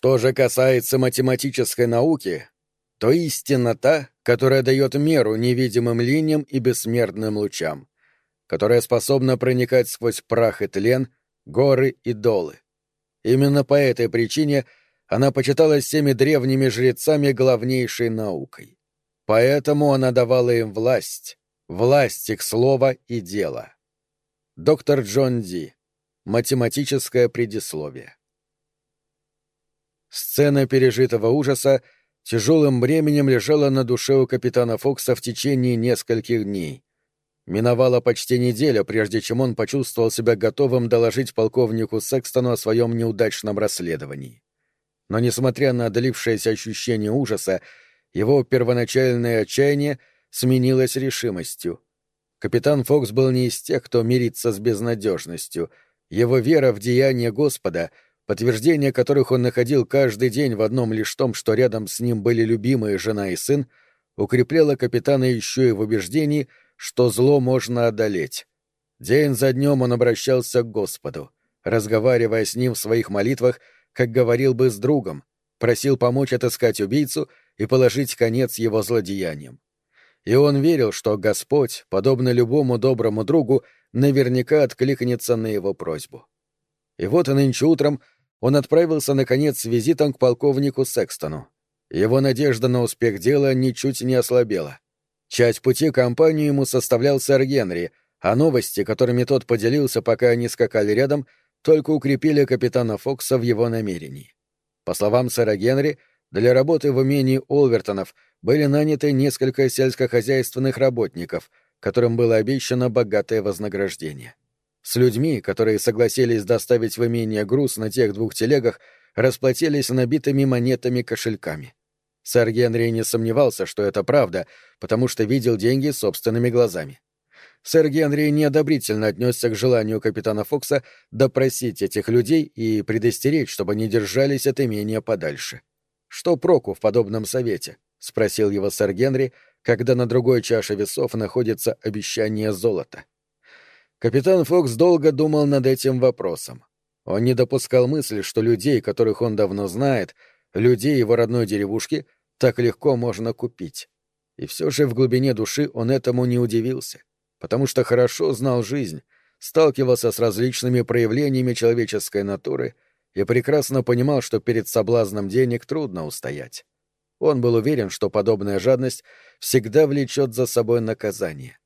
Что же касается математической науки, то истина та, которая дает меру невидимым линиям и бессмертным лучам, которая способна проникать сквозь прах и тлен, горы и долы. Именно по этой причине она почиталась всеми древними жрецами главнейшей наукой. Поэтому она давала им власть, власть их слова и дела. Доктор Джон Ди. Математическое предисловие. Сцена пережитого ужаса тяжелым бременем лежала на душе у капитана Фокса в течение нескольких дней. Миновала почти неделя, прежде чем он почувствовал себя готовым доложить полковнику Секстону о своем неудачном расследовании. Но, несмотря на одолившееся ощущение ужаса, его первоначальное отчаяние сменилось решимостью. Капитан Фокс был не из тех, кто мирится с безнадежностью. Его вера в деяния Господа — подтверждение которых он находил каждый день в одном лишь том, что рядом с ним были любимые жена и сын, укрепляло капитана еще и в убеждении, что зло можно одолеть. День за днем он обращался к Господу, разговаривая с ним в своих молитвах, как говорил бы с другом, просил помочь отыскать убийцу и положить конец его злодеяниям. И он верил, что Господь, подобно любому доброму другу, наверняка откликнется на его просьбу. И вот нынче утром он отправился, наконец, с визитом к полковнику Секстону. Его надежда на успех дела ничуть не ослабела. Часть пути компанию ему составлял сэр Генри, а новости, которыми тот поделился, пока они скакали рядом, только укрепили капитана Фокса в его намерении. По словам сэра Генри, для работы в умении Олвертонов были наняты несколько сельскохозяйственных работников, которым было обещано богатое вознаграждение. С людьми, которые согласились доставить в имение груз на тех двух телегах, расплатились набитыми монетами кошельками. Сэр Генри не сомневался, что это правда, потому что видел деньги собственными глазами. Сэр Генри неодобрительно отнесся к желанию капитана Фокса допросить этих людей и предостеречь, чтобы они держались от имения подальше. «Что проку в подобном совете?» — спросил его сэр Генри, когда на другой чаше весов находится обещание золота. Капитан Фокс долго думал над этим вопросом. Он не допускал мысли, что людей, которых он давно знает, людей его родной деревушки, так легко можно купить. И все же в глубине души он этому не удивился, потому что хорошо знал жизнь, сталкивался с различными проявлениями человеческой натуры и прекрасно понимал, что перед соблазном денег трудно устоять. Он был уверен, что подобная жадность всегда влечет за собой наказание.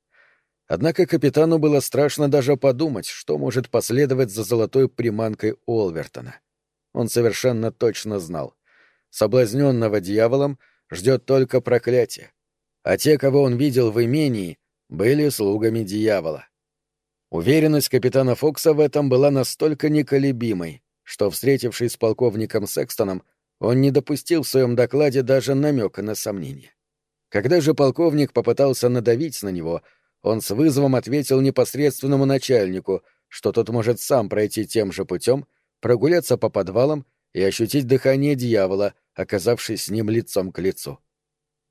Однако капитану было страшно даже подумать, что может последовать за золотой приманкой Уолвертона. Он совершенно точно знал. Соблазненного дьяволом ждет только проклятие. А те, кого он видел в имении, были слугами дьявола. Уверенность капитана Фокса в этом была настолько неколебимой, что, встретившись с полковником Секстоном, он не допустил в своем докладе даже намека на сомнение. Когда же полковник попытался надавить на него — он с вызовом ответил непосредственному начальнику, что тот может сам пройти тем же путем, прогуляться по подвалам и ощутить дыхание дьявола, оказавшись с ним лицом к лицу.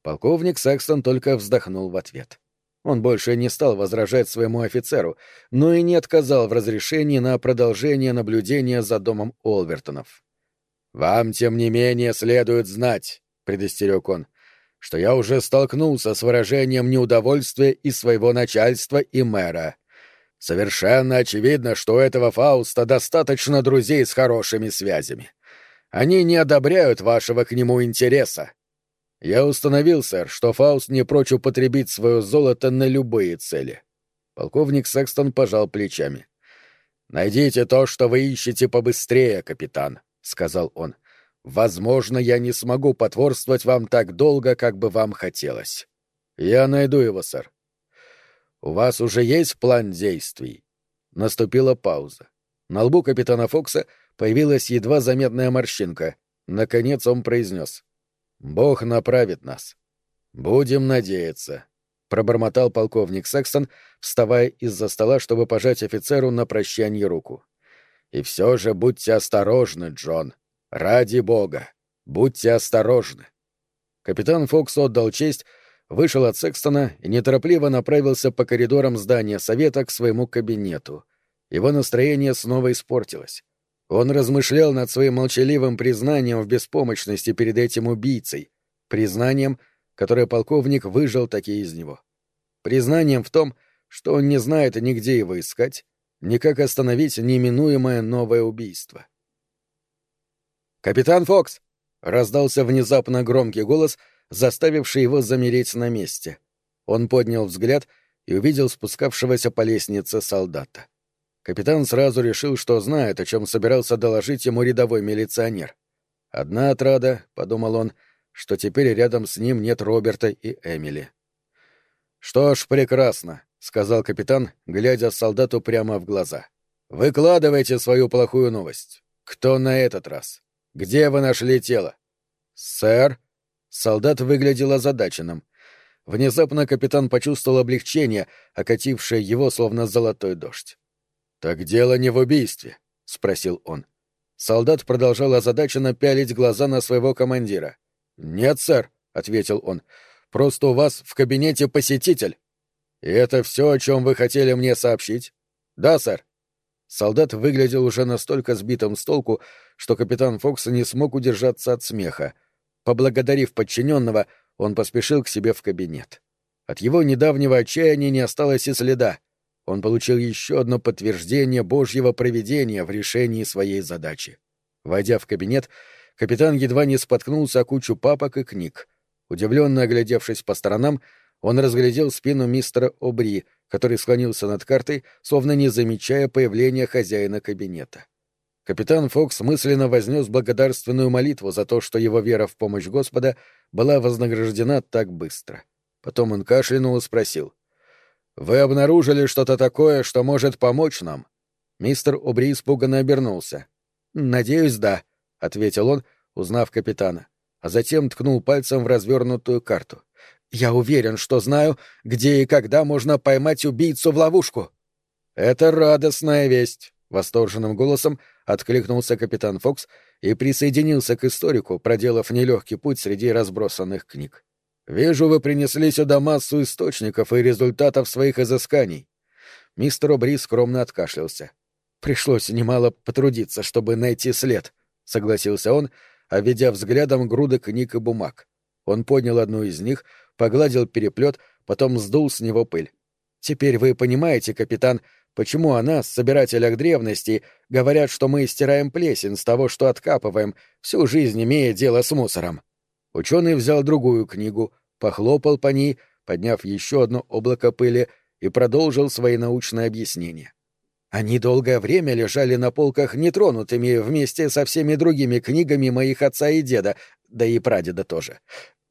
Полковник Секстон только вздохнул в ответ. Он больше не стал возражать своему офицеру, но и не отказал в разрешении на продолжение наблюдения за домом Олвертонов. «Вам, тем не менее, следует знать», — предостерег он, что я уже столкнулся с выражением неудовольствия и своего начальства и мэра. Совершенно очевидно, что у этого Фауста достаточно друзей с хорошими связями. Они не одобряют вашего к нему интереса. Я установил, сэр, что Фауст не прочь употребить свое золото на любые цели. Полковник Секстон пожал плечами. «Найдите то, что вы ищете побыстрее, капитан», — сказал он. Возможно, я не смогу потворствовать вам так долго, как бы вам хотелось. Я найду его, сэр. У вас уже есть план действий? Наступила пауза. На лбу капитана Фокса появилась едва заметная морщинка. Наконец он произнес. «Бог направит нас. Будем надеяться», — пробормотал полковник Секстон, вставая из-за стола, чтобы пожать офицеру на прощание руку. «И все же будьте осторожны, Джон», Ради бога! Будьте осторожны!» Капитан Фокс отдал честь, вышел от Секстона и неторопливо направился по коридорам здания совета к своему кабинету. Его настроение снова испортилось. Он размышлял над своим молчаливым признанием в беспомощности перед этим убийцей, признанием, которое полковник выжил таки из него. Признанием в том, что он не знает ни где его искать, ни как остановить неминуемое новое убийство. «Капитан Фокс!» — раздался внезапно громкий голос, заставивший его замереть на месте. Он поднял взгляд и увидел спускавшегося по лестнице солдата. Капитан сразу решил, что знает, о чем собирался доложить ему рядовой милиционер. «Одна отрада», — подумал он, — что теперь рядом с ним нет Роберта и Эмили. «Что ж, прекрасно», — сказал капитан, глядя солдату прямо в глаза. «Выкладывайте свою плохую новость. Кто на этот раз? Где вы нашли тело?» «Сэр?» Солдат выглядел озадаченным. Внезапно капитан почувствовал облегчение, окатившее его словно золотой дождь. «Так дело не в убийстве», — спросил он. Солдат продолжал озадаченно пялить глаза на своего командира. «Нет, сэр», — ответил он. «Просто у вас в кабинете посетитель». «И это все, о чем вы хотели мне сообщить?» «Да, сэр». Солдат выглядел уже настолько сбитым с толку, что капитан Фокс не смог удержаться от смеха. Поблагодарив подчиненного, он поспешил к себе в кабинет. От его недавнего отчаяния не осталось и следа он получил еще одно подтверждение Божьего проведения в решении своей задачи. Войдя в кабинет, капитан едва не споткнулся о кучу папок и книг. Удивленно оглядевшись по сторонам, он разглядел спину мистера Обри, который склонился над картой, словно не замечая появления хозяина кабинета. Капитан Фокс мысленно вознес благодарственную молитву за то, что его вера в помощь Господа была вознаграждена так быстро. Потом он кашлянул и спросил — «Вы обнаружили что-то такое, что может помочь нам?» Мистер Обри испуганно обернулся. «Надеюсь, да», — ответил он, узнав капитана, а затем ткнул пальцем в развернутую карту. «Я уверен, что знаю, где и когда можно поймать убийцу в ловушку». «Это радостная весть», — восторженным голосом откликнулся капитан Фокс и присоединился к историку, проделав нелегкий путь среди разбросанных книг. Вижу, вы принесли сюда массу источников и результатов своих изысканий. Мистер Обри скромно откашлялся. Пришлось немало потрудиться, чтобы найти след, согласился он, обведя взглядом груды книг и бумаг. Он поднял одну из них, погладил переплет, потом сдул с него пыль. Теперь вы понимаете, капитан, почему о нас, собирателях древностей, говорят, что мы стираем плесень с того, что откапываем, всю жизнь имея дело с мусором. Ученый взял другую книгу, похлопал по ней, подняв еще одно облако пыли, и продолжил свои научные объяснения. Они долгое время лежали на полках нетронутыми вместе со всеми другими книгами моих отца и деда, да и прадеда тоже.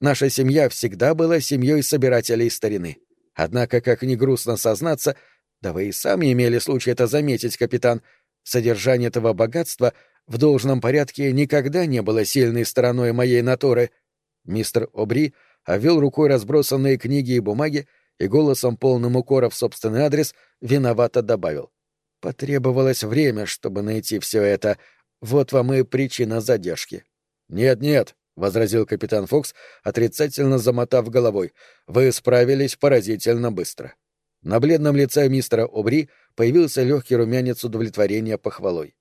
Наша семья всегда была семьей собирателей старины. Однако, как ни грустно сознаться, да вы и сами имели случай это заметить, капитан, содержание этого богатства в должном порядке никогда не было сильной стороной моей натуры — Мистер Обри овел рукой разбросанные книги и бумаги и голосом полным укора в собственный адрес виновато добавил. «Потребовалось время, чтобы найти все это. Вот вам и причина задержки». «Нет-нет», — возразил капитан Фокс, отрицательно замотав головой, — «вы справились поразительно быстро». На бледном лице мистера Обри появился легкий румянец удовлетворения похвалой.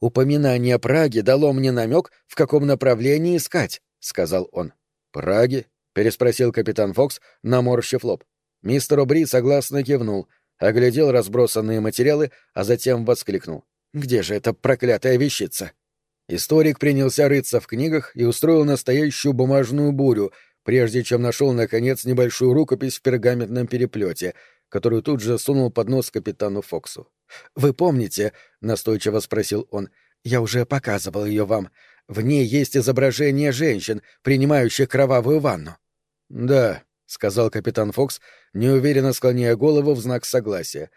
«Упоминание Праги дало мне намек, в каком направлении искать», — сказал он. «Праги?» — переспросил капитан Фокс, наморщив лоб. Мистер Обри согласно кивнул, оглядел разбросанные материалы, а затем воскликнул. «Где же эта проклятая вещица?» Историк принялся рыться в книгах и устроил настоящую бумажную бурю, прежде чем нашел, наконец, небольшую рукопись в пергаментном переплете, которую тут же сунул под нос капитану Фоксу. «Вы помните?» — настойчиво спросил он. «Я уже показывал ее вам. В ней есть изображение женщин, принимающих кровавую ванну. Да, сказал капитан Фокс, неуверенно склоняя голову в знак согласия.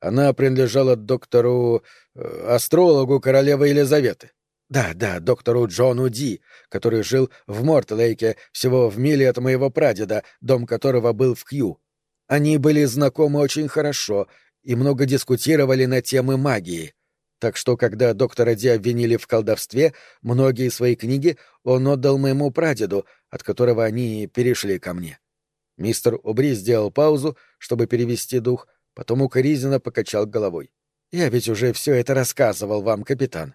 Она принадлежала доктору... Э, астрологу королевы Елизаветы. Да, да, доктору Джону Ди, который жил в Мортлейке, всего в миле от моего прадеда, дом которого был в Кью. Они были знакомы очень хорошо и много дискутировали на темы магии. Так что, когда доктора Ди обвинили в колдовстве, многие свои книги он отдал моему прадеду, от которого они перешли ко мне. Мистер Убри сделал паузу, чтобы перевести дух, потом укоризненно покачал головой. Я ведь уже все это рассказывал вам, капитан.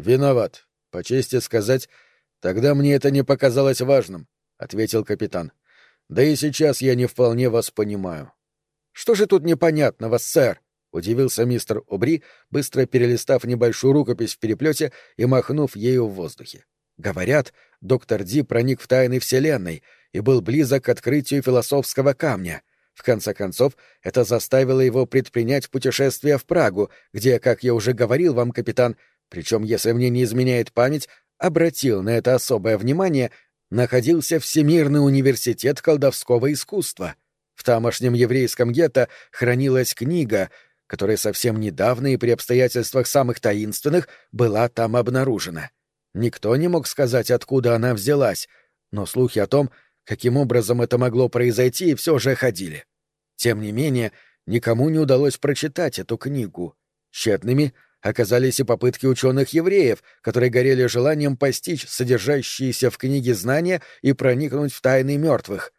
Виноват. По чести сказать, тогда мне это не показалось важным, ответил капитан. Да и сейчас я не вполне вас понимаю. Что же тут непонятного, сэр? удивился мистер Обри, быстро перелистав небольшую рукопись в переплете и махнув ею в воздухе. Говорят, доктор Ди проник в тайны Вселенной и был близок к открытию философского камня. В конце концов, это заставило его предпринять путешествие в Прагу, где, как я уже говорил вам, капитан, причем, если мне не изменяет память, обратил на это особое внимание, находился Всемирный университет колдовского искусства. В тамошнем еврейском гетто хранилась книга, которая совсем недавно и при обстоятельствах самых таинственных была там обнаружена. Никто не мог сказать, откуда она взялась, но слухи о том, каким образом это могло произойти, все же ходили. Тем не менее, никому не удалось прочитать эту книгу. Тщетными оказались и попытки ученых-евреев, которые горели желанием постичь содержащиеся в книге знания и проникнуть в тайны мертвых.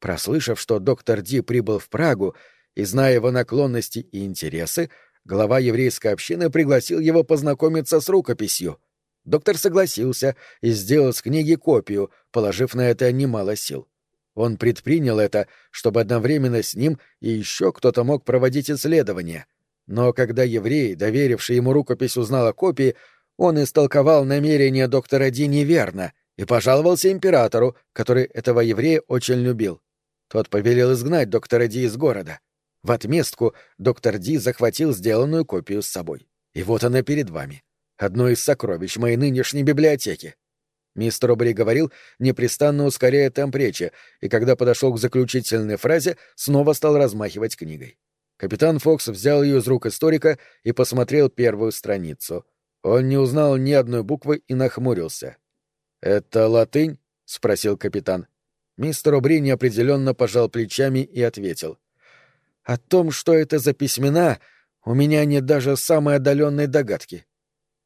Прослышав, что доктор Ди прибыл в Прагу, и зная его наклонности и интересы, глава еврейской общины пригласил его познакомиться с рукописью. Доктор согласился и сделал с книги копию, положив на это немало сил. Он предпринял это, чтобы одновременно с ним и еще кто-то мог проводить исследования. Но когда еврей, доверивший ему рукопись, узнал о копии, он истолковал намерения доктора Ди неверно и пожаловался императору, который этого еврея очень любил. Тот повелел изгнать доктора Ди из города. В отместку доктор Ди захватил сделанную копию с собой. И вот она перед вами. Одно из сокровищ моей нынешней библиотеки. Мистер Обри говорил, непрестанно ускоряя темп речи, и когда подошел к заключительной фразе, снова стал размахивать книгой. Капитан Фокс взял ее из рук историка и посмотрел первую страницу. Он не узнал ни одной буквы и нахмурился. «Это латынь?» — спросил капитан. Мистер Обри неопределенно пожал плечами и ответил. «О том, что это за письмена, у меня нет даже самой отдаленной догадки.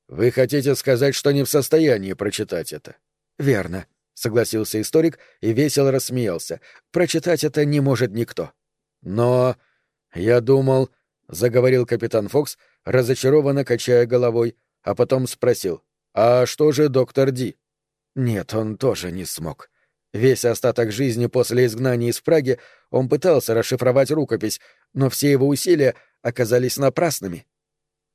Вы хотите сказать, что не в состоянии прочитать это? Верно, согласился историк и весело рассмеялся. Прочитать это не может никто. Но я думал, заговорил капитан Фокс, разочарованно качая головой, а потом спросил: "А что же доктор Ди?" Нет, он тоже не смог. Весь остаток жизни после изгнания из Праги он пытался расшифровать рукопись, но все его усилия оказались напрасными.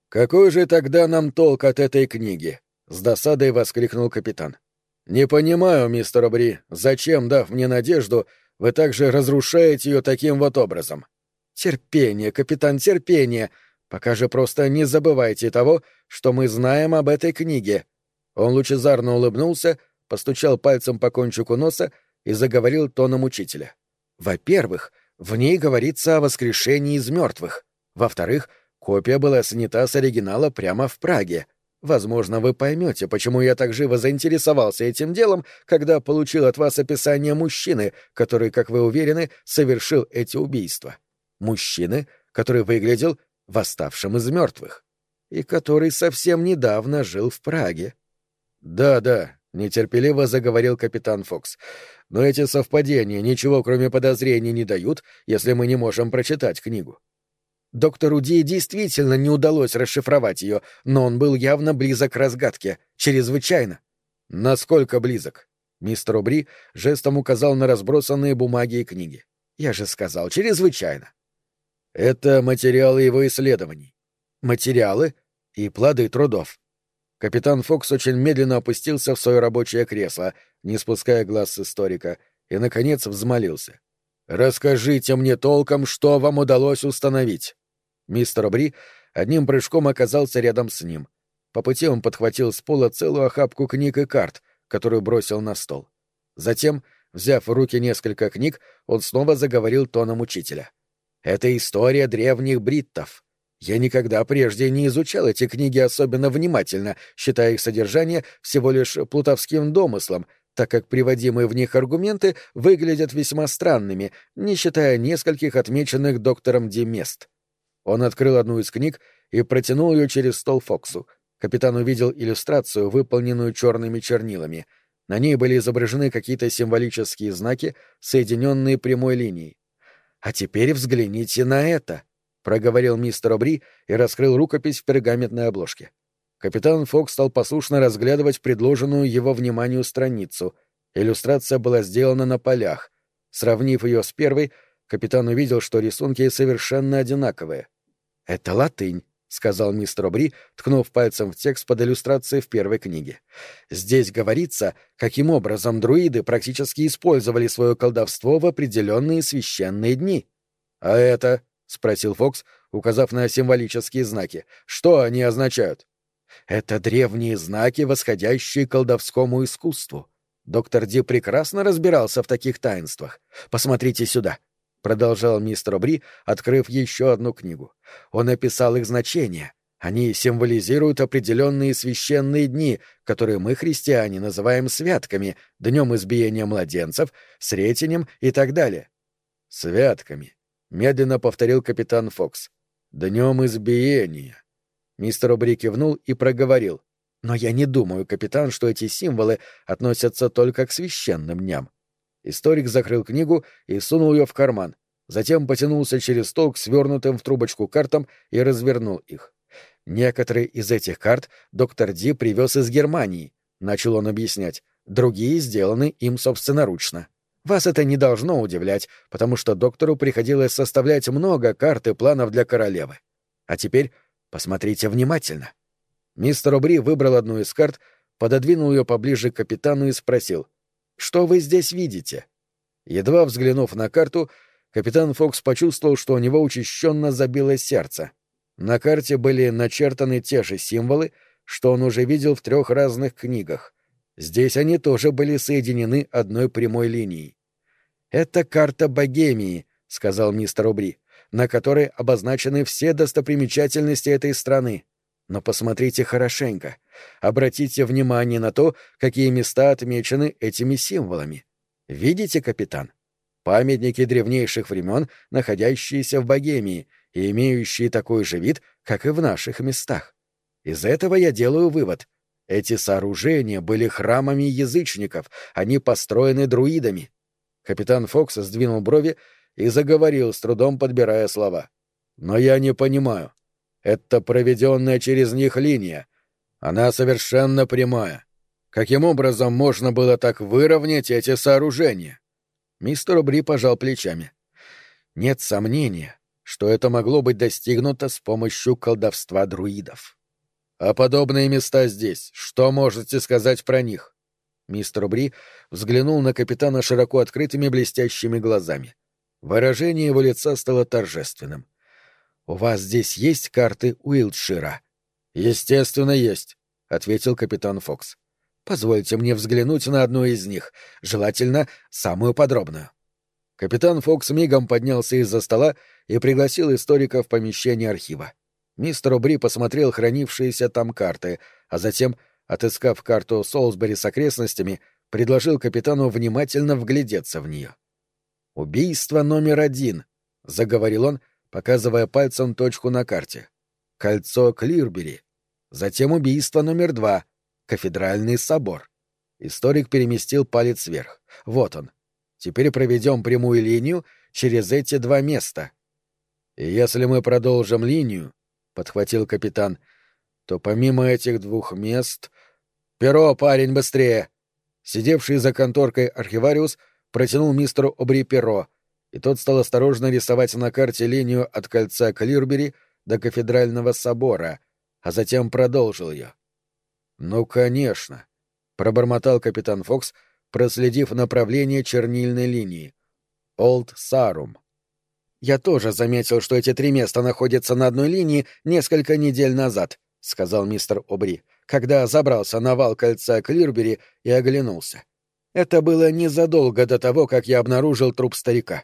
«Какой же тогда нам толк от этой книги?» — с досадой воскликнул капитан. «Не понимаю, мистер Бри, зачем, дав мне надежду, вы также разрушаете ее таким вот образом?» «Терпение, капитан, терпение! Пока же просто не забывайте того, что мы знаем об этой книге». Он лучезарно улыбнулся, постучал пальцем по кончику носа и заговорил тоном учителя. «Во-первых, в ней говорится о воскрешении из мертвых. Во-вторых, Копия была снята с оригинала прямо в Праге. Возможно, вы поймете, почему я так живо заинтересовался этим делом, когда получил от вас описание мужчины, который, как вы уверены, совершил эти убийства. Мужчины, который выглядел восставшим из мертвых. И который совсем недавно жил в Праге. Да-да, нетерпеливо заговорил капитан Фокс. Но эти совпадения ничего кроме подозрений не дают, если мы не можем прочитать книгу. Доктору Ди действительно не удалось расшифровать ее, но он был явно близок к разгадке. Чрезвычайно. Насколько близок? Мистер Убри жестом указал на разбросанные бумаги и книги. Я же сказал, чрезвычайно. Это материалы его исследований. Материалы и плоды трудов. Капитан Фокс очень медленно опустился в свое рабочее кресло, не спуская глаз с историка, и, наконец, взмолился. «Расскажите мне толком, что вам удалось установить». Мистер Бри одним прыжком оказался рядом с ним. По пути он подхватил с пола целую охапку книг и карт, которую бросил на стол. Затем, взяв в руки несколько книг, он снова заговорил тоном учителя. «Это история древних бриттов. Я никогда прежде не изучал эти книги особенно внимательно, считая их содержание всего лишь плутовским домыслом, так как приводимые в них аргументы выглядят весьма странными, не считая нескольких отмеченных доктором Ди мест. Он открыл одну из книг и протянул ее через стол Фоксу. Капитан увидел иллюстрацию, выполненную черными чернилами. На ней были изображены какие-то символические знаки, соединенные прямой линией. «А теперь взгляните на это», — проговорил мистер Обри и раскрыл рукопись в пергаментной обложке. Капитан Фокс стал послушно разглядывать предложенную его вниманию страницу. Иллюстрация была сделана на полях. Сравнив ее с первой, капитан увидел, что рисунки совершенно одинаковые. «Это латынь», — сказал мистер Обри, ткнув пальцем в текст под иллюстрацией в первой книге. «Здесь говорится, каким образом друиды практически использовали свое колдовство в определенные священные дни». «А это?» — спросил Фокс, указав на символические знаки. «Что они означают?» Это древние знаки, восходящие к колдовскому искусству. Доктор Ди прекрасно разбирался в таких таинствах. Посмотрите сюда, — продолжал мистер Бри, открыв еще одну книгу. Он описал их значение. Они символизируют определенные священные дни, которые мы, христиане, называем святками, днем избиения младенцев, сретенем и так далее. «Святками», — медленно повторил капитан Фокс. «Днем избиения. Мистер Обри кивнул и проговорил. «Но я не думаю, капитан, что эти символы относятся только к священным дням». Историк закрыл книгу и сунул ее в карман. Затем потянулся через стол к свернутым в трубочку картам и развернул их. «Некоторые из этих карт доктор Ди привез из Германии», — начал он объяснять. «Другие сделаны им собственноручно». Вас это не должно удивлять, потому что доктору приходилось составлять много карт и планов для королевы. А теперь Посмотрите внимательно. Мистер Обри выбрал одну из карт, пододвинул ее поближе к капитану и спросил, «Что вы здесь видите?» Едва взглянув на карту, капитан Фокс почувствовал, что у него учащенно забилось сердце. На карте были начертаны те же символы, что он уже видел в трех разных книгах. Здесь они тоже были соединены одной прямой линией. «Это карта Богемии», — сказал мистер Убри на которой обозначены все достопримечательности этой страны. Но посмотрите хорошенько. Обратите внимание на то, какие места отмечены этими символами. Видите, капитан? Памятники древнейших времен, находящиеся в Богемии и имеющие такой же вид, как и в наших местах. Из этого я делаю вывод. Эти сооружения были храмами язычников, они построены друидами. Капитан Фокс сдвинул брови и заговорил, с трудом подбирая слова. «Но я не понимаю. Это проведенная через них линия. Она совершенно прямая. Каким образом можно было так выровнять эти сооружения?» Мистер Бри пожал плечами. «Нет сомнения, что это могло быть достигнуто с помощью колдовства друидов». «А подобные места здесь, что можете сказать про них?» Мистер Бри взглянул на капитана широко открытыми блестящими глазами. Выражение его лица стало торжественным. «У вас здесь есть карты Уилтшира?» «Естественно, есть», — ответил капитан Фокс. «Позвольте мне взглянуть на одну из них, желательно самую подробную». Капитан Фокс мигом поднялся из-за стола и пригласил историка в помещение архива. Мистер Убри посмотрел хранившиеся там карты, а затем, отыскав карту Солсбери с окрестностями, предложил капитану внимательно вглядеться в нее. «Убийство номер один», — заговорил он, показывая пальцем точку на карте. «Кольцо Клирбери». Затем убийство номер два — Кафедральный собор. Историк переместил палец вверх. Вот он. Теперь проведем прямую линию через эти два места. И если мы продолжим линию, — подхватил капитан, — то помимо этих двух мест... Перо, парень, быстрее! Сидевший за конторкой архивариус протянул мистеру Обри перо, и тот стал осторожно рисовать на карте линию от кольца Клирбери до кафедрального собора, а затем продолжил ее. «Ну, конечно», — пробормотал капитан Фокс, проследив направление чернильной линии. «Олд Сарум». «Я тоже заметил, что эти три места находятся на одной линии несколько недель назад», — сказал мистер Обри, когда забрался на вал кольца Клирбери и оглянулся. Это было незадолго до того, как я обнаружил труп старика.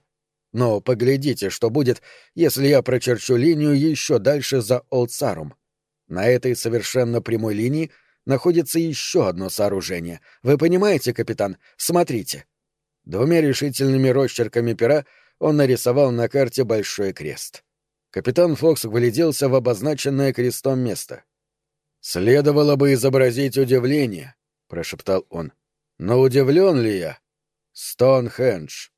Но поглядите, что будет, если я прочерчу линию еще дальше за Олдсарум. На этой совершенно прямой линии находится еще одно сооружение. Вы понимаете, капитан? Смотрите. Двумя решительными росчерками пера он нарисовал на карте большой крест. Капитан Фокс вгляделся в обозначенное крестом место. «Следовало бы изобразить удивление», — прошептал он. Но удивлен ли я? Стоунхендж.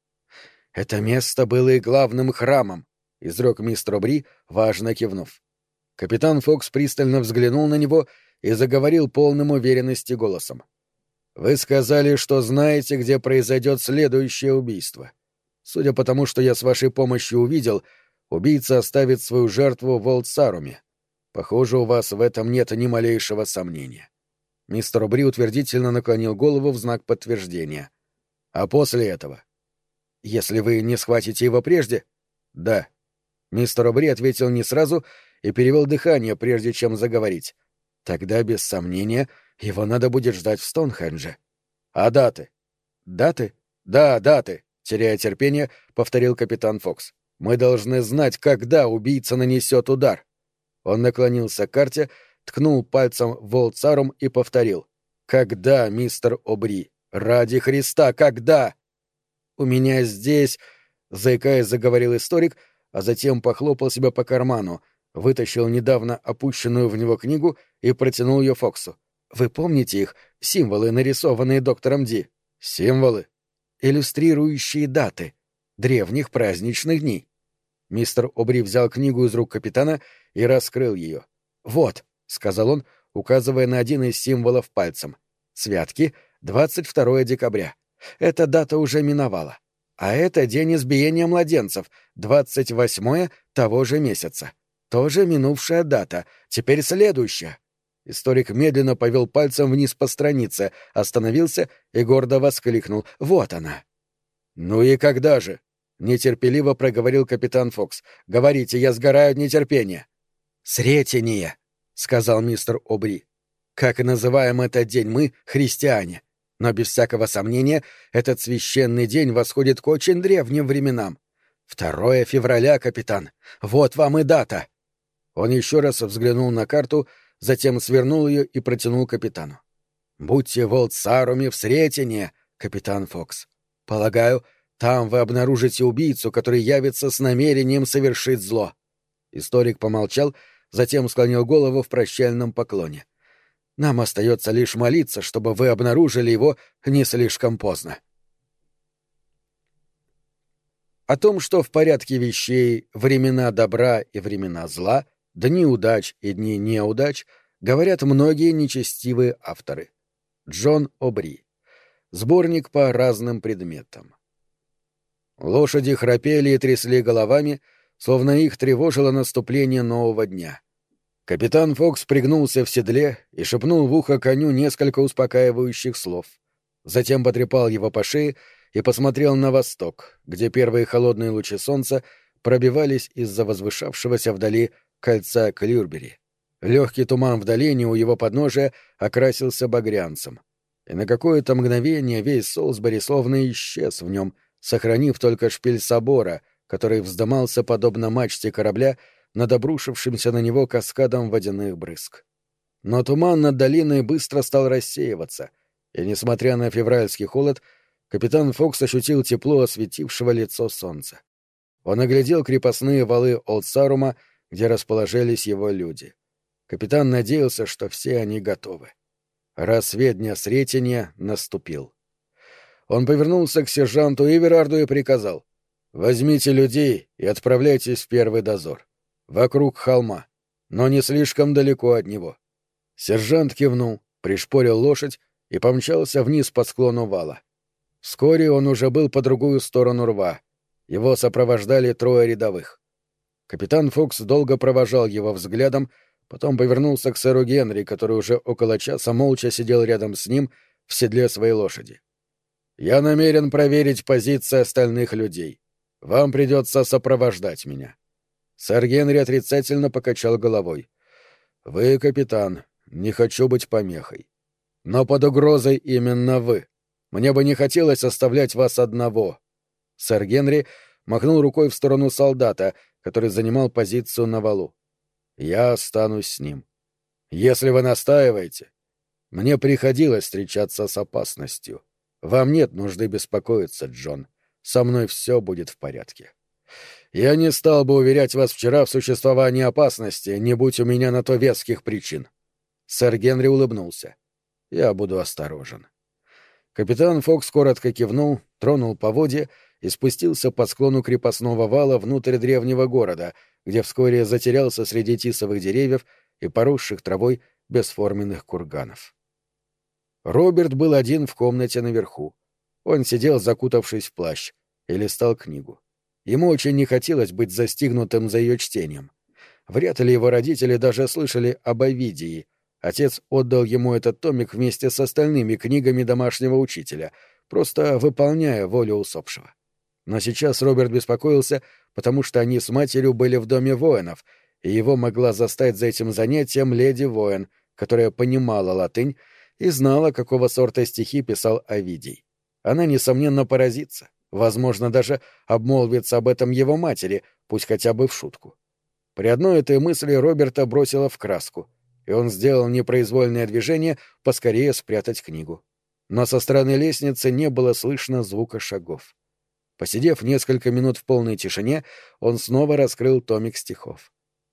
Это место было и главным храмом. изрек мистер Бри, важно кивнув. Капитан Фокс пристально взглянул на него и заговорил полным уверенности голосом. «Вы сказали, что знаете, где произойдет следующее убийство. Судя по тому, что я с вашей помощью увидел, убийца оставит свою жертву в Олдсаруме. Похоже, у вас в этом нет ни малейшего сомнения». Мистер Бри утвердительно наклонил голову в знак подтверждения. «А после этого?» «Если вы не схватите его прежде?» «Да». Мистер Бри ответил не сразу и перевел дыхание, прежде чем заговорить. «Тогда, без сомнения, его надо будет ждать в Стоунхендже». «А даты?» «Даты?» «Да, даты», — теряя терпение, повторил капитан Фокс. «Мы должны знать, когда убийца нанесет удар». Он наклонился к карте, ткнул пальцем в Волцарум и повторил. «Когда, мистер Обри? Ради Христа, когда?» «У меня здесь...» — заикаясь, заговорил историк, а затем похлопал себя по карману, вытащил недавно опущенную в него книгу и протянул ее Фоксу. «Вы помните их? Символы, нарисованные доктором Ди?» «Символы?» «Иллюстрирующие даты. Древних праздничных дней». Мистер Обри взял книгу из рук капитана и раскрыл ее. «Вот», — сказал он, указывая на один из символов пальцем. «Святки, 22 декабря. Эта дата уже миновала. А это день избиения младенцев, 28 того же месяца. Тоже минувшая дата. Теперь следующая». Историк медленно повел пальцем вниз по странице, остановился и гордо воскликнул. «Вот она!» «Ну и когда же?» — нетерпеливо проговорил капитан Фокс. «Говорите, я сгораю от нетерпения». «Сретение», — сказал мистер Обри. «Как и называем этот день мы, христиане. Но без всякого сомнения, этот священный день восходит к очень древним временам. Второе февраля, капитан. Вот вам и дата». Он еще раз взглянул на карту, затем свернул ее и протянул капитану. «Будьте в Олдсаруме в Сретение, капитан Фокс. Полагаю, там вы обнаружите убийцу, который явится с намерением совершить зло». Историк помолчал, затем склонил голову в прощальном поклоне. «Нам остается лишь молиться, чтобы вы обнаружили его не слишком поздно». О том, что в порядке вещей времена добра и времена зла, дни удач и дни неудач, говорят многие нечестивые авторы. Джон Обри. Сборник по разным предметам. Лошади храпели и трясли головами, словно их тревожило наступление нового дня. Капитан Фокс пригнулся в седле и шепнул в ухо коню несколько успокаивающих слов. Затем потрепал его по шее и посмотрел на восток, где первые холодные лучи солнца пробивались из-за возвышавшегося вдали кольца Клюрбери. Легкий туман в долине у его подножия окрасился багрянцем. И на какое-то мгновение весь Солсбери словно исчез в нем, сохранив только шпиль собора, который вздымался подобно мачте корабля над обрушившимся на него каскадом водяных брызг. Но туман над долиной быстро стал рассеиваться, и, несмотря на февральский холод, капитан Фокс ощутил тепло осветившего лицо солнца. Он оглядел крепостные валы Олдсарума, где расположились его люди. Капитан надеялся, что все они готовы. Рассвет дня Сретения наступил. Он повернулся к сержанту Иверарду и приказал. «Возьмите людей и отправляйтесь в первый дозор. Вокруг холма, но не слишком далеко от него». Сержант кивнул, пришпорил лошадь и помчался вниз по склону вала. Вскоре он уже был по другую сторону рва. Его сопровождали трое рядовых. Капитан Фокс долго провожал его взглядом, потом повернулся к сэру Генри, который уже около часа молча сидел рядом с ним в седле своей лошади. Я намерен проверить позиции остальных людей. Вам придется сопровождать меня. Сэр Генри отрицательно покачал головой. Вы, капитан, не хочу быть помехой. Но под угрозой именно вы. Мне бы не хотелось оставлять вас одного. Сэр Генри махнул рукой в сторону солдата, который занимал позицию на валу. Я останусь с ним. Если вы настаиваете, мне приходилось встречаться с опасностью. Вам нет нужды беспокоиться, Джон. Со мной все будет в порядке. Я не стал бы уверять вас вчера в существовании опасности, не будь у меня на то веских причин. Сэр Генри улыбнулся. Я буду осторожен. Капитан Фокс коротко кивнул, тронул поводья и спустился по склону крепостного вала внутрь древнего города, где вскоре затерялся среди тисовых деревьев и поросших травой бесформенных курганов. Роберт был один в комнате наверху. Он сидел, закутавшись в плащ, и листал книгу. Ему очень не хотелось быть застигнутым за ее чтением. Вряд ли его родители даже слышали об Овидии. Отец отдал ему этот томик вместе с остальными книгами домашнего учителя, просто выполняя волю усопшего. Но сейчас Роберт беспокоился, потому что они с матерью были в доме воинов, и его могла застать за этим занятием леди-воин, которая понимала латынь и знала, какого сорта стихи писал Овидий. Она, несомненно, поразится, возможно, даже обмолвится об этом его матери, пусть хотя бы в шутку. При одной этой мысли Роберта бросила в краску, и он сделал непроизвольное движение поскорее спрятать книгу. Но со стороны лестницы не было слышно звука шагов. Посидев несколько минут в полной тишине, он снова раскрыл томик стихов.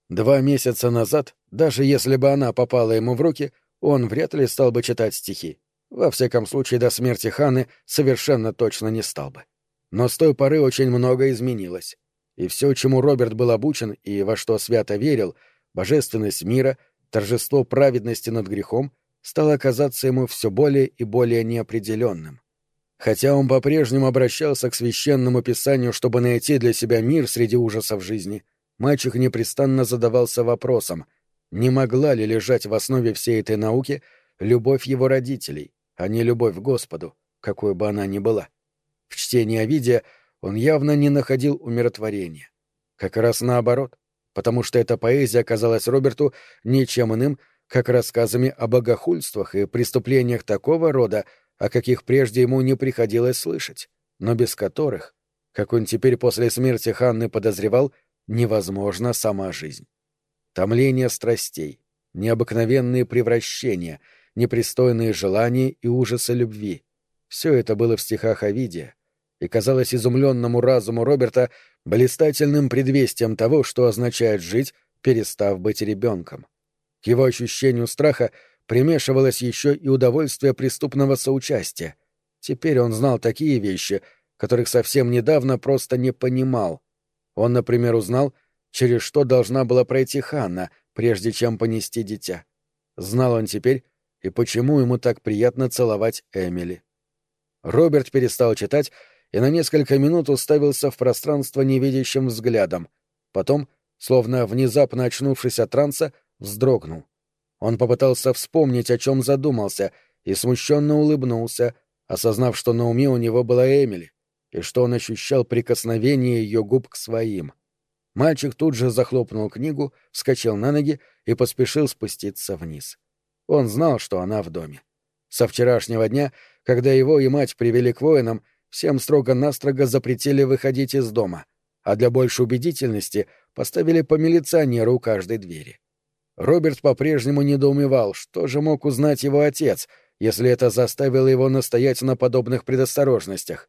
Два месяца назад, даже если бы она попала ему в руки, он вряд ли стал бы читать стихи. Во всяком случае, до смерти Ханы совершенно точно не стал бы. Но с той поры очень многое изменилось. И все, чему Роберт был обучен и во что свято верил, божественность мира, торжество праведности над грехом, стало казаться ему все более и более неопределенным. Хотя он по-прежнему обращался к священному писанию, чтобы найти для себя мир среди ужасов жизни, мальчик непрестанно задавался вопросом, не могла ли лежать в основе всей этой науки любовь его родителей, а не любовь к Господу, какой бы она ни была. В чтении Овидия он явно не находил умиротворения. Как раз наоборот, потому что эта поэзия казалась Роберту ничем иным, как рассказами о богохульствах и преступлениях такого рода, о каких прежде ему не приходилось слышать, но без которых, как он теперь после смерти Ханны подозревал, невозможна сама жизнь. Томление страстей, необыкновенные превращения, непристойные желания и ужасы любви — все это было в стихах Овидия, и казалось изумленному разуму Роберта блистательным предвестием того, что означает жить, перестав быть ребенком. К его ощущению страха примешивалось еще и удовольствие преступного соучастия. Теперь он знал такие вещи, которых совсем недавно просто не понимал. Он, например, узнал, через что должна была пройти Ханна, прежде чем понести дитя. Знал он теперь, и почему ему так приятно целовать Эмили. Роберт перестал читать и на несколько минут уставился в пространство невидящим взглядом. Потом, словно внезапно очнувшись от транса, вздрогнул. Он попытался вспомнить, о чем задумался, и смущенно улыбнулся, осознав, что на уме у него была Эмили, и что он ощущал прикосновение ее губ к своим. Мальчик тут же захлопнул книгу, вскочил на ноги и поспешил спуститься вниз. Он знал, что она в доме. Со вчерашнего дня, когда его и мать привели к воинам, всем строго-настрого запретили выходить из дома, а для большей убедительности поставили по милиционеру у каждой двери. Роберт по-прежнему недоумевал, что же мог узнать его отец, если это заставило его настоять на подобных предосторожностях.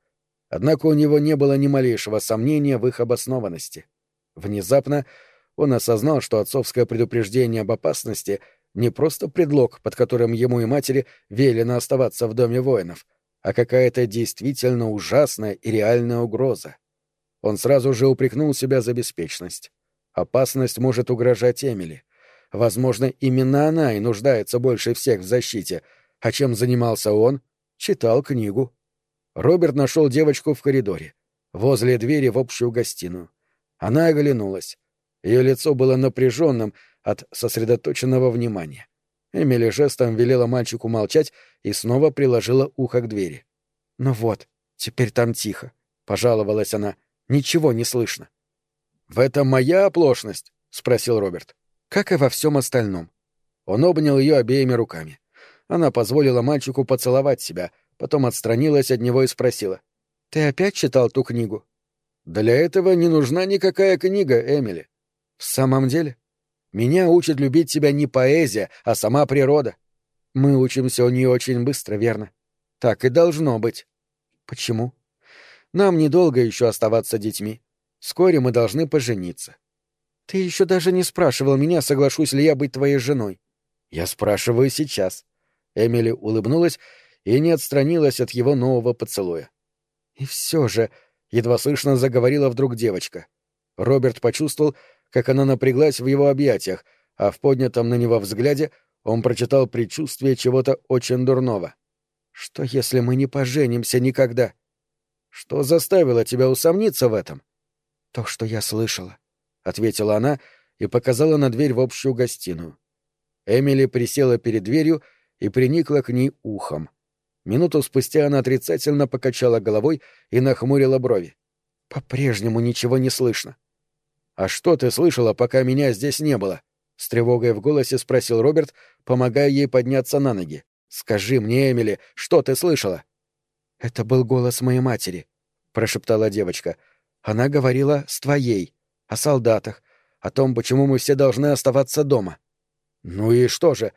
Однако у него не было ни малейшего сомнения в их обоснованности. Внезапно он осознал, что отцовское предупреждение об опасности — не просто предлог, под которым ему и матери велено оставаться в доме воинов, а какая-то действительно ужасная и реальная угроза. Он сразу же упрекнул себя за беспечность. Опасность может угрожать Эмили. Возможно, именно она и нуждается больше всех в защите. А чем занимался он? Читал книгу. Роберт нашел девочку в коридоре, возле двери в общую гостиную. Она оглянулась. Ее лицо было напряженным от сосредоточенного внимания. Эмили жестом велела мальчику молчать и снова приложила ухо к двери. «Ну вот, теперь там тихо», — пожаловалась она. «Ничего не слышно». «В этом моя оплошность?» — спросил Роберт. «Как и во всем остальном». Он обнял ее обеими руками. Она позволила мальчику поцеловать себя, потом отстранилась от него и спросила. «Ты опять читал ту книгу?» «Для этого не нужна никакая книга, Эмили». «В самом деле?» Меня учит любить тебя не поэзия, а сама природа. Мы учимся у нее очень быстро, верно? Так и должно быть. Почему? Нам недолго еще оставаться детьми. Вскоре мы должны пожениться. Ты еще даже не спрашивал меня, соглашусь ли я быть твоей женой. Я спрашиваю сейчас. Эмили улыбнулась и не отстранилась от его нового поцелуя. И все же едва слышно заговорила вдруг девочка. Роберт почувствовал, как она напряглась в его объятиях, а в поднятом на него взгляде он прочитал предчувствие чего-то очень дурного. «Что, если мы не поженимся никогда?» «Что заставило тебя усомниться в этом?» «То, что я слышала», — ответила она и показала на дверь в общую гостиную. Эмили присела перед дверью и приникла к ней ухом. Минуту спустя она отрицательно покачала головой и нахмурила брови. «По-прежнему ничего не слышно». «А что ты слышала, пока меня здесь не было?» — с тревогой в голосе спросил Роберт, помогая ей подняться на ноги. «Скажи мне, Эмили, что ты слышала?» «Это был голос моей матери», — прошептала девочка. «Она говорила с твоей, о солдатах, о том, почему мы все должны оставаться дома». «Ну и что же?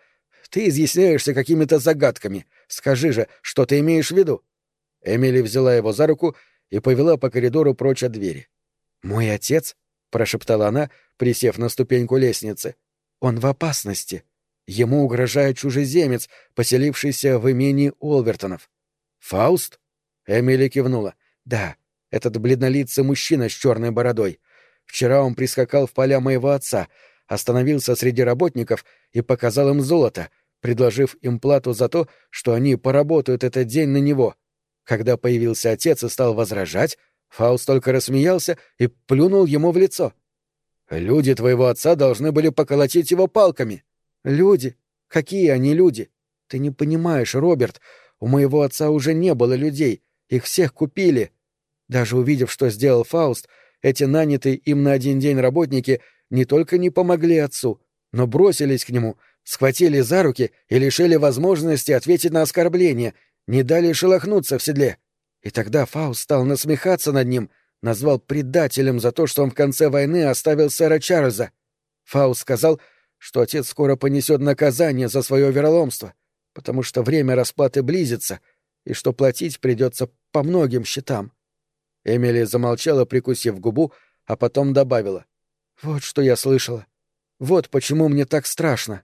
Ты изъясняешься какими-то загадками. Скажи же, что ты имеешь в виду?» Эмили взяла его за руку и повела по коридору прочь от двери. «Мой отец?» — прошептала она, присев на ступеньку лестницы. «Он в опасности. Ему угрожает чужеземец, поселившийся в имении Олвертонов». «Фауст?» — Эмили кивнула. «Да, этот бледнолицый мужчина с черной бородой. Вчера он прискакал в поля моего отца, остановился среди работников и показал им золото, предложив им плату за то, что они поработают этот день на него. Когда появился отец и стал возражать, Фауст только рассмеялся и плюнул ему в лицо. «Люди твоего отца должны были поколотить его палками». «Люди? Какие они люди? Ты не понимаешь, Роберт, у моего отца уже не было людей, их всех купили». Даже увидев, что сделал Фауст, эти нанятые им на один день работники не только не помогли отцу, но бросились к нему, схватили за руки и лишили возможности ответить на оскорбление, не дали шелохнуться в седле. И тогда Фауст стал насмехаться над ним, назвал предателем за то, что он в конце войны оставил сэра Чарльза. Фауст сказал, что отец скоро понесет наказание за свое вероломство, потому что время расплаты близится, и что платить придется по многим счетам. Эмили замолчала, прикусив губу, а потом добавила. «Вот что я слышала. Вот почему мне так страшно».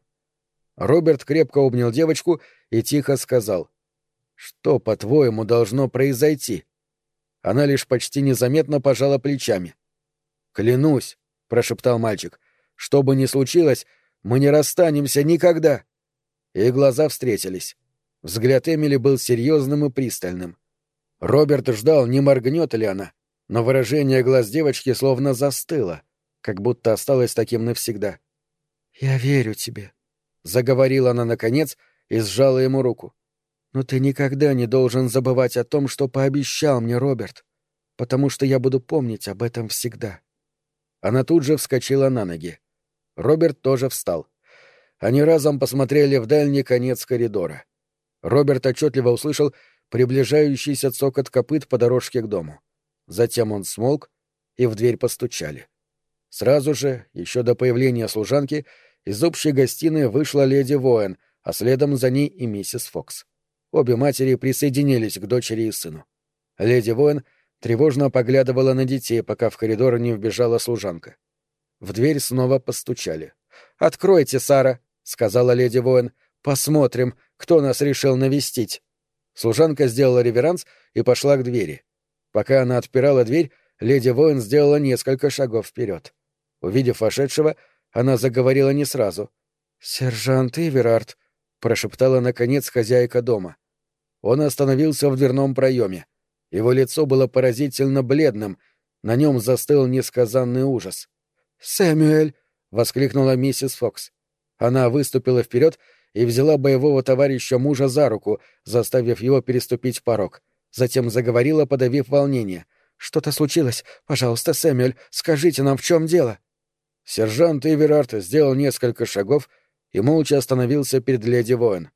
Роберт крепко обнял девочку и тихо сказал. «Что, по-твоему, должно произойти?» Она лишь почти незаметно пожала плечами. «Клянусь», — прошептал мальчик, — «что бы ни случилось, мы не расстанемся никогда». И глаза встретились. Взгляд Эмили был серьезным и пристальным. Роберт ждал, не моргнет ли она, но выражение глаз девочки словно застыло, как будто осталось таким навсегда. «Я верю тебе», — заговорила она наконец и сжала ему руку. «Но ты никогда не должен забывать о том, что пообещал мне Роберт, потому что я буду помнить об этом всегда». Она тут же вскочила на ноги. Роберт тоже встал. Они разом посмотрели в дальний конец коридора. Роберт отчетливо услышал, приближающийся цокот копыт по дорожке к дому. Затем он смолк, и в дверь постучали. Сразу же, еще до появления служанки, из общей гостиной вышла леди Воэн, а следом за ней и миссис Фокс. Обе матери присоединились к дочери и сыну. Леди Воэн тревожно поглядывала на детей, пока в коридор не вбежала служанка. В дверь снова постучали. «Откройте, Сара», — сказала леди Воэн. «Посмотрим, кто нас решил навестить». Служанка сделала реверанс и пошла к двери. Пока она отпирала дверь, леди воин сделала несколько шагов вперед. Увидев вошедшего, она заговорила не сразу. «Сержант Иверард», — прошептала, наконец, хозяйка дома. Он остановился в дверном проеме. Его лицо было поразительно бледным, на нем застыл несказанный ужас. «Сэмюэль!» — воскликнула миссис Фокс. Она выступила вперед и взяла боевого товарища мужа за руку, заставив его переступить порог. Затем заговорила, подавив волнение. «Что-то случилось? Пожалуйста, Сэмюэль, скажите нам, в чем дело?» Сержант Эверард сделал несколько шагов и молча остановился перед леди Воин.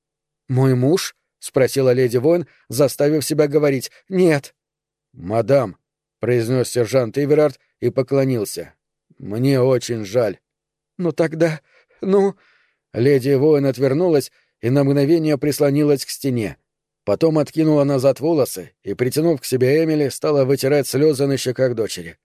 «Мой муж?» — спросила леди Воин, заставив себя говорить. «Нет». «Мадам», — произнес сержант Эверард и поклонился. «Мне очень жаль». «Ну тогда... Ну...» Леди воин отвернулась и на мгновение прислонилась к стене. Потом откинула назад волосы и, притянув к себе Эмили, стала вытирать слезы на щеках дочери.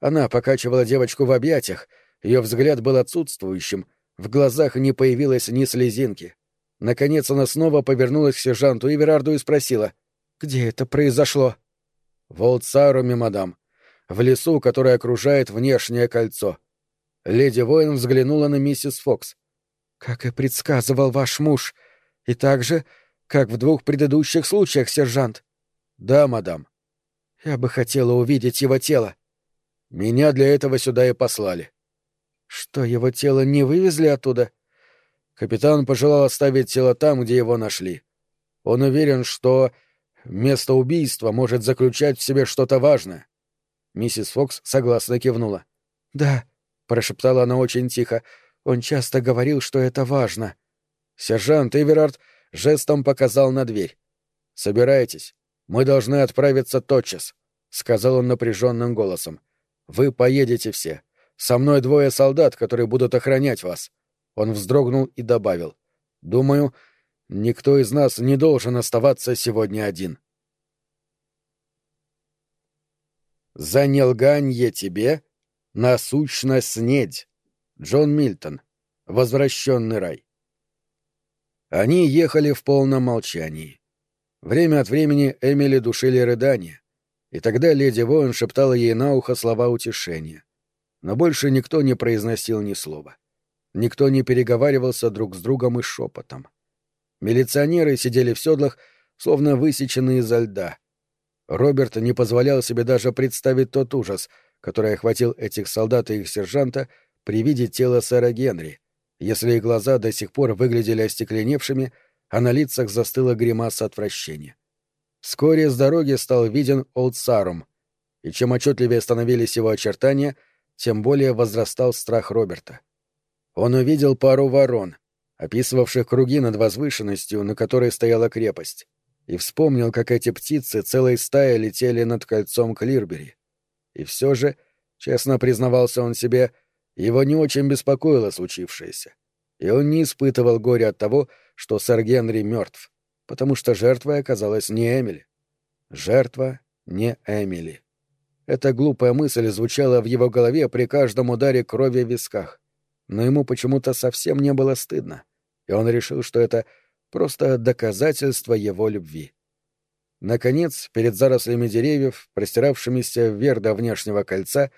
Она покачивала девочку в объятиях, ее взгляд был отсутствующим, в глазах не появилось ни слезинки. Наконец она снова повернулась к сержанту Иверарду и спросила, «Где это произошло?» В мадам. В лесу, который окружает внешнее кольцо. Леди Воин взглянула на миссис Фокс. «Как и предсказывал ваш муж. И так же, как в двух предыдущих случаях, сержант». «Да, мадам». «Я бы хотела увидеть его тело». «Меня для этого сюда и послали». «Что, его тело не вывезли оттуда?» Капитан пожелал оставить тело там, где его нашли. Он уверен, что место убийства может заключать в себе что-то важное. Миссис Фокс согласно кивнула. «Да», — прошептала она очень тихо, — «он часто говорил, что это важно». Сержант Эверард жестом показал на дверь. «Собирайтесь. Мы должны отправиться тотчас», — сказал он напряженным голосом. «Вы поедете все. Со мной двое солдат, которые будут охранять вас». Он вздрогнул и добавил. «Думаю, никто из нас не должен оставаться сегодня один». «За нелганье тебе насущно снедь» Джон Мильтон. Возвращенный рай. Они ехали в полном молчании. Время от времени Эмили душили рыдания, и тогда леди Воин шептала ей на ухо слова утешения. Но больше никто не произносил ни слова. Никто не переговаривался друг с другом и шепотом. Милиционеры сидели в седлах, словно высеченные изо льда. Роберт не позволял себе даже представить тот ужас, который охватил этих солдат и их сержанта при виде тела сэра Генри, если их глаза до сих пор выглядели остекленевшими, а на лицах застыла гримаса отвращения. Вскоре с дороги стал виден Олд Сарум, и чем отчетливее становились его очертания, тем более возрастал страх Роберта. Он увидел пару ворон, описывавших круги над возвышенностью, на которой стояла крепость, и вспомнил, как эти птицы целой стаей летели над кольцом Клирбери. И все же, честно признавался он себе, его не очень беспокоило случившееся и он не испытывал горя от того, что сэр Генри мертв, потому что жертвой оказалась не Эмили. Жертва не Эмили. Эта глупая мысль звучала в его голове при каждом ударе крови в висках, но ему почему-то совсем не было стыдно, и он решил, что это просто доказательство его любви. Наконец, перед зарослями деревьев, простиравшимися вверх до внешнего кольца,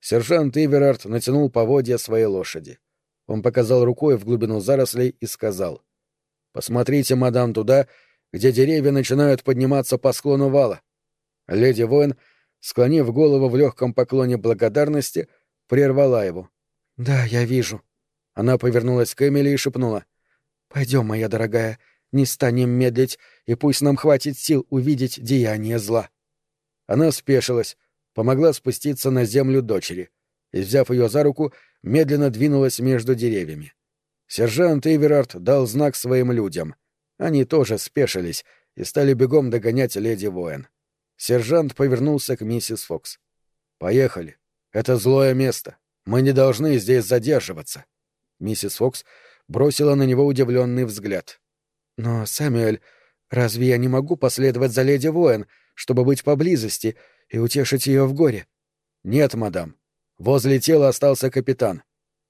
сержант Иверард натянул поводья своей лошади. Он показал рукой в глубину зарослей и сказал. «Посмотрите, мадам, туда, где деревья начинают подниматься по склону вала». Леди Воин, склонив голову в легком поклоне благодарности, прервала его. «Да, я вижу». Она повернулась к Эмили и шепнула. «Пойдем, моя дорогая, не станем медлить, и пусть нам хватит сил увидеть деяние зла». Она спешилась, помогла спуститься на землю дочери и, взяв ее за руку, медленно двинулась между деревьями. Сержант Иверард дал знак своим людям. Они тоже спешились и стали бегом догонять леди Воэн. Сержант повернулся к миссис Фокс. «Поехали. Это злое место. Мы не должны здесь задерживаться». Миссис Фокс бросила на него удивленный взгляд. «Но, Сэмюэль, разве я не могу последовать за леди Воэн, чтобы быть поблизости и утешить ее в горе?» «Нет, мадам. Возле тела остался капитан.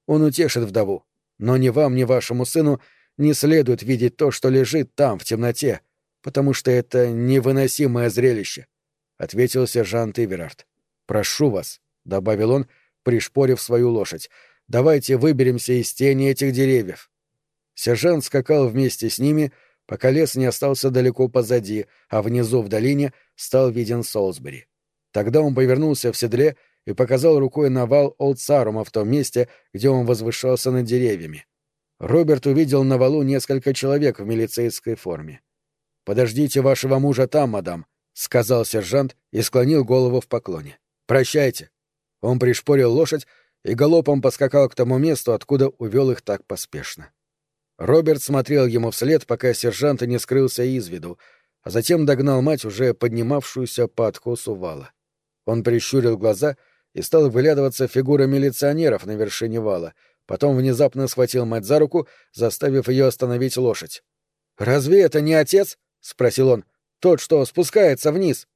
Он утешит вдову. Но ни вам, ни вашему сыну не следует видеть то, что лежит там, в темноте, потому что это невыносимое зрелище», — ответил сержант Иверард. «Прошу вас», — добавил он, пришпорив свою лошадь, — «давайте выберемся из тени этих деревьев». Сержант скакал вместе с ними, пока лес не остался далеко позади, а внизу в долине стал виден Солсбери. Тогда он повернулся в седле и показал рукой на вал Олдсарума в том месте, где он возвышался над деревьями. Роберт увидел на валу несколько человек в милицейской форме. «Подождите вашего мужа там, мадам», — сказал сержант и склонил голову в поклоне. «Прощайте». Он пришпорил лошадь и галопом поскакал к тому месту, откуда увел их так поспешно. Роберт смотрел ему вслед, пока сержант не скрылся из виду, а затем догнал мать, уже поднимавшуюся по откосу вала. Он прищурил глаза — и стал выглядываться фигура милиционеров на вершине вала, потом внезапно схватил мать за руку, заставив ее остановить лошадь. «Разве это не отец?» — спросил он. «Тот, что спускается вниз».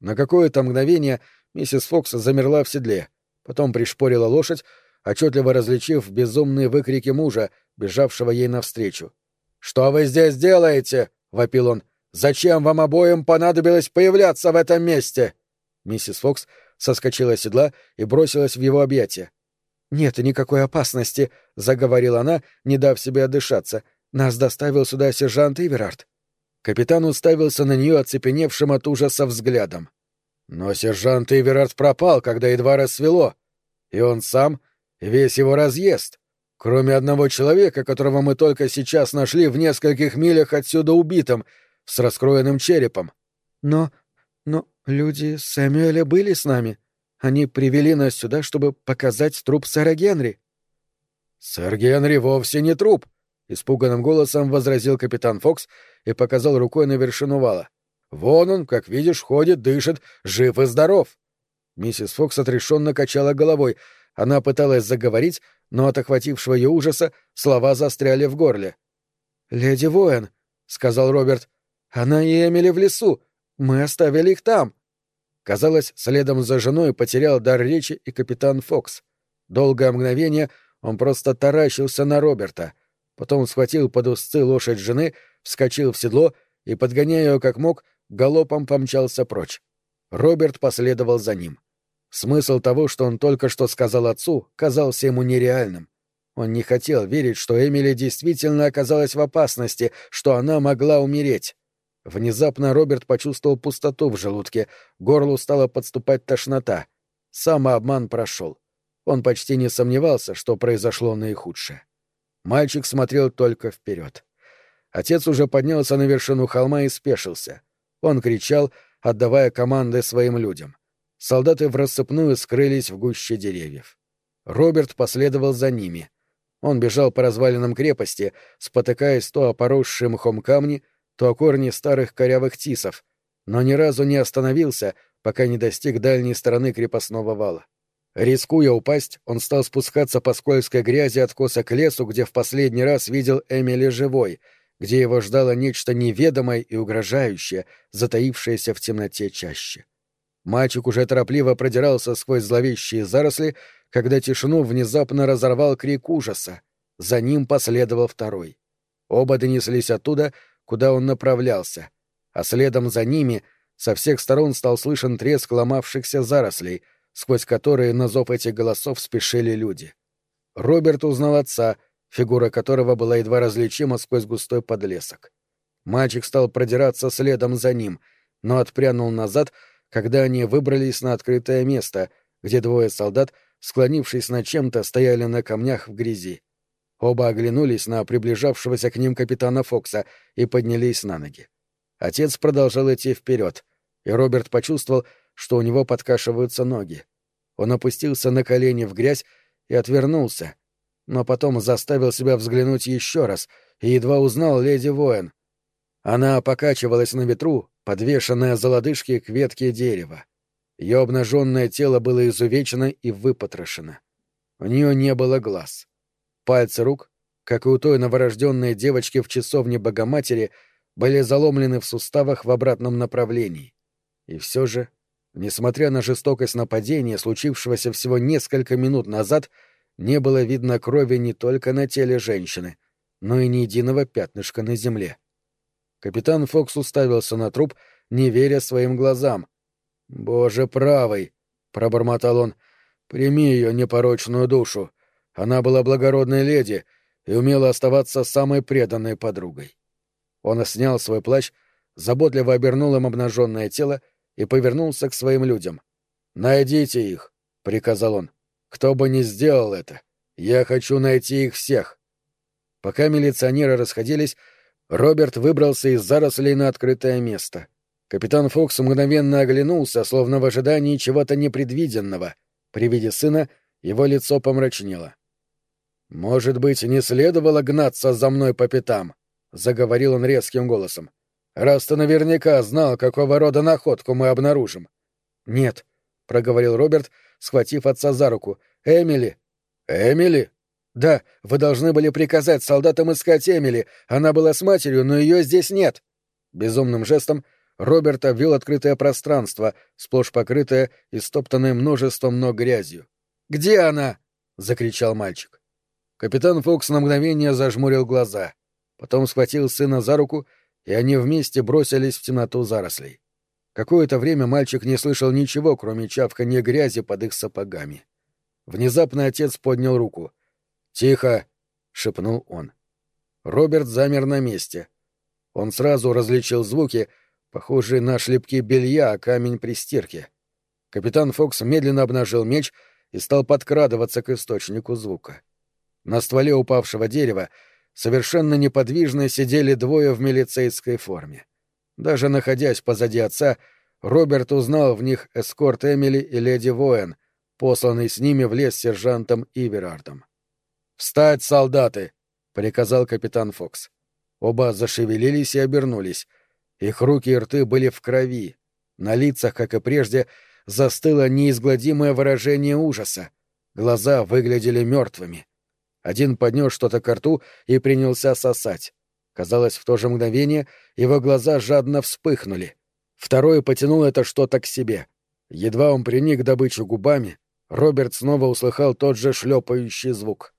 На какое-то мгновение миссис Фокс замерла в седле, потом пришпорила лошадь, отчетливо различив безумные выкрики мужа, бежавшего ей навстречу. «Что вы здесь делаете?» — вопил он. «Зачем вам обоим понадобилось появляться в этом месте?» Миссис Фокс соскочила с седла и бросилась в его объятия. «Нет никакой опасности», — заговорила она, не дав себе отдышаться. «Нас доставил сюда сержант Иверард». Капитан уставился на нее оцепеневшим от ужаса взглядом. Но сержант Иверард пропал, когда едва рассвело. И он сам, весь его разъезд, кроме одного человека, которого мы только сейчас нашли в нескольких милях отсюда убитым, с раскроенным черепом. Но... но люди Сэмюэля были с нами. Они привели нас сюда, чтобы показать труп сэра Генри. Сэр Генри вовсе не труп, — испуганным голосом возразил капитан Фокс и показал рукой на вершину вала. Вон он, как видишь, ходит, дышит, жив и здоров. Миссис Фокс отрешенно качала головой. Она пыталась заговорить, но от охватившего ее ужаса слова застряли в горле. «Леди Воин», — сказал Роберт, — «она и Эмили в лесу. Мы оставили их там». Казалось, следом за женой потерял дар речи и капитан Фокс. Долгое мгновение он просто таращился на Роберта. Потом схватил под узцы лошадь жены, вскочил в седло и, подгоняя ее как мог, галопом помчался прочь. Роберт последовал за ним. Смысл того, что он только что сказал отцу, казался ему нереальным. Он не хотел верить, что Эмили действительно оказалась в опасности, что она могла умереть. Внезапно Роберт почувствовал пустоту в желудке, горлу стала подступать тошнота. Самообман прошел. Он почти не сомневался, что произошло наихудшее. Мальчик смотрел только вперед. Отец уже поднялся на вершину холма и спешился. Он кричал, отдавая команды своим людям. Солдаты в рассыпную скрылись в гуще деревьев. Роберт последовал за ними. Он бежал по развалинам крепости, спотыкаясь то о поросшие мхом камни, то корни старых корявых тисов, но ни разу не остановился, пока не достиг дальней стороны крепостного вала. Рискуя упасть, он стал спускаться по скользкой грязи откоса к лесу, где в последний раз видел Эмили живой — где его ждало нечто неведомое и угрожающее, затаившееся в темноте чаще. Мальчик уже торопливо продирался сквозь зловещие заросли, когда тишину внезапно разорвал крик ужаса. За ним последовал второй. Оба донеслись оттуда, куда он направлялся, а следом за ними со всех сторон стал слышен треск ломавшихся зарослей, сквозь которые на зов этих голосов спешили люди. Роберт узнал отца, фигура которого была едва различима сквозь густой подлесок. Мальчик стал продираться следом за ним, но отпрянул назад, когда они выбрались на открытое место, где двое солдат, склонившись над чем-то, стояли на камнях в грязи. Оба оглянулись на приближавшегося к ним капитана Фокса и поднялись на ноги. Отец продолжал идти вперед, и Роберт почувствовал, что у него подкашиваются ноги. Он опустился на колени в грязь и отвернулся, но потом заставил себя взглянуть еще раз и едва узнал леди Воин. Она покачивалась на ветру, подвешенная за лодыжки к ветке дерева. Ее обнаженное тело было изувечено и выпотрошено. У нее не было глаз. Пальцы рук, как и у той новорожденной девочки в часовне Богоматери, были заломлены в суставах в обратном направлении. И все же, несмотря на жестокость нападения, случившегося всего несколько минут назад, — не было видно крови не только на теле женщины, но и ни единого пятнышка на земле. Капитан Фокс уставился на труп, не веря своим глазам. «Боже правый!» — пробормотал он. «Прими ее непорочную душу. Она была благородной леди и умела оставаться самой преданной подругой». Он снял свой плащ, заботливо обернул им обнаженное тело и повернулся к своим людям. «Найдите их», — приказал он. Кто бы ни сделал это, я хочу найти их всех. Пока милиционеры расходились, Роберт выбрался из зарослей на открытое место. Капитан Фокс мгновенно оглянулся, словно в ожидании чего-то непредвиденного. При виде сына его лицо помрачнело. «Может быть, не следовало гнаться за мной по пятам?» — заговорил он резким голосом. «Раз ты наверняка знал, какого рода находку мы обнаружим». «Нет», — проговорил Роберт, — схватив отца за руку. «Эмили!» «Эмили?» «Да, вы должны были приказать солдатам искать Эмили. Она была с матерью, но ее здесь нет». Безумным жестом Роберт обвел открытое пространство, сплошь покрытое и стоптанное множеством ног грязью. «Где она?» — закричал мальчик. Капитан Фокс на мгновение зажмурил глаза, потом схватил сына за руку, и они вместе бросились в темноту зарослей. Какое-то время мальчик не слышал ничего, кроме чавканья грязи под их сапогами. Внезапно отец поднял руку. «Тихо!» — шепнул он. Роберт замер на месте. Он сразу различил звуки, похожие на шлепки белья о камень при стирке. Капитан Фокс медленно обнажил меч и стал подкрадываться к источнику звука. На стволе упавшего дерева совершенно неподвижно сидели двое в милицейской форме. Даже находясь позади отца, Роберт узнал в них эскорт Эмили и леди Воэн, посланный с ними в лес сержантом Иверардом. «Встать, солдаты!» — приказал капитан Фокс. Оба зашевелились и обернулись. Их руки и рты были в крови. На лицах, как и прежде, застыло неизгладимое выражение ужаса. Глаза выглядели мертвыми. Один поднес что-то к рту и принялся сосать. Казалось, в то же мгновение его глаза жадно вспыхнули. Второй потянул это что-то к себе. Едва он приник добычу губами, Роберт снова услыхал тот же шлепающий звук.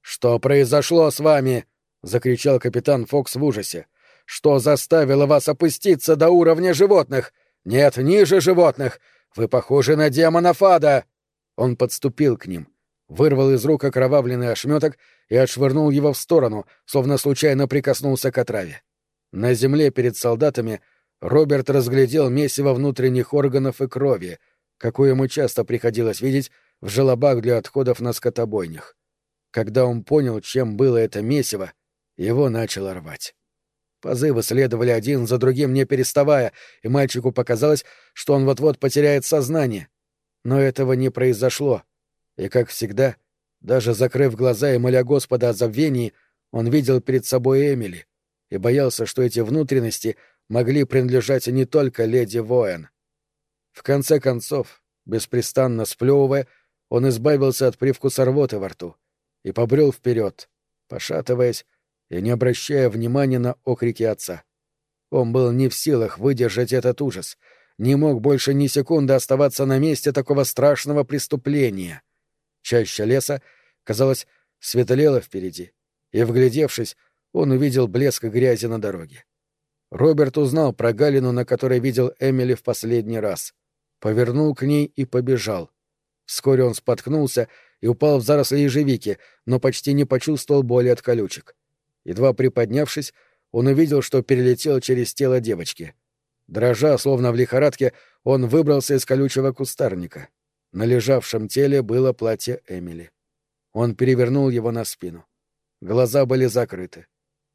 «Что произошло с вами?» — закричал капитан Фокс в ужасе. «Что заставило вас опуститься до уровня животных? Нет, ниже животных! Вы похожи на демона Фада!» Он подступил к ним, вырвал из рук окровавленный ошметок и отшвырнул его в сторону, словно случайно прикоснулся к отраве. На земле перед солдатами Роберт разглядел месиво внутренних органов и крови, какую ему часто приходилось видеть в желобах для отходов на скотобойнях. Когда он понял, чем было это месиво, его начало рвать. Позывы следовали один за другим, не переставая, и мальчику показалось, что он вот-вот потеряет сознание. Но этого не произошло. И, как всегда, даже закрыв глаза и моля Господа о забвении, он видел перед собой Эмили и боялся, что эти внутренности могли принадлежать не только леди Воэн. В конце концов, беспрестанно сплевывая, он избавился от привкуса рвоты во рту и побрел вперед, пошатываясь и не обращая внимания на окрики отца. Он был не в силах выдержать этот ужас, не мог больше ни секунды оставаться на месте такого страшного преступления. Чаще леса, казалось, светлело впереди, и, вглядевшись, он увидел блеск грязи на дороге. Роберт узнал про Галину, на которой видел Эмили в последний раз. Повернул к ней и побежал. Вскоре он споткнулся и упал в заросли ежевики, но почти не почувствовал боли от колючек. Едва приподнявшись, он увидел, что перелетел через тело девочки. Дрожа, словно в лихорадке, он выбрался из колючего кустарника. На лежавшем теле было платье Эмили. Он перевернул его на спину. Глаза были закрыты.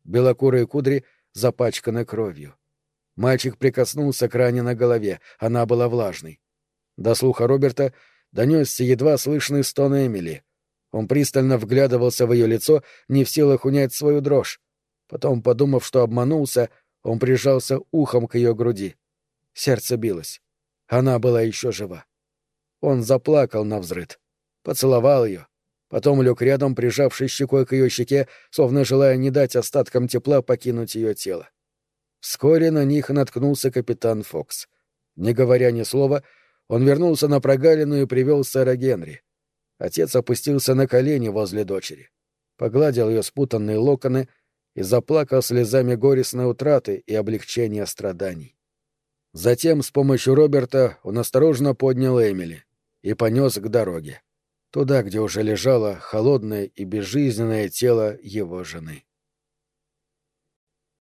Белокурые кудри запачканы кровью. Мальчик прикоснулся к ране на голове, она была влажной. До слуха Роберта донесся едва слышный стон Эмили — он пристально вглядывался в ее лицо, не в силах унять свою дрожь. Потом, подумав, что обманулся, он прижался ухом к ее груди. Сердце билось. Она была еще жива. Он заплакал на взрыд, поцеловал ее, потом лег рядом, прижавшись щекой к ее щеке, словно желая не дать остаткам тепла покинуть ее тело. Вскоре на них наткнулся капитан Фокс. Не говоря ни слова, он вернулся на прогалину и привел сэра Генри. Отец опустился на колени возле дочери, погладил ее спутанные локоны и заплакал слезами горестной утраты и облегчения страданий. Затем с помощью Роберта он осторожно поднял Эмили и понес к дороге, туда, где уже лежало холодное и безжизненное тело его жены.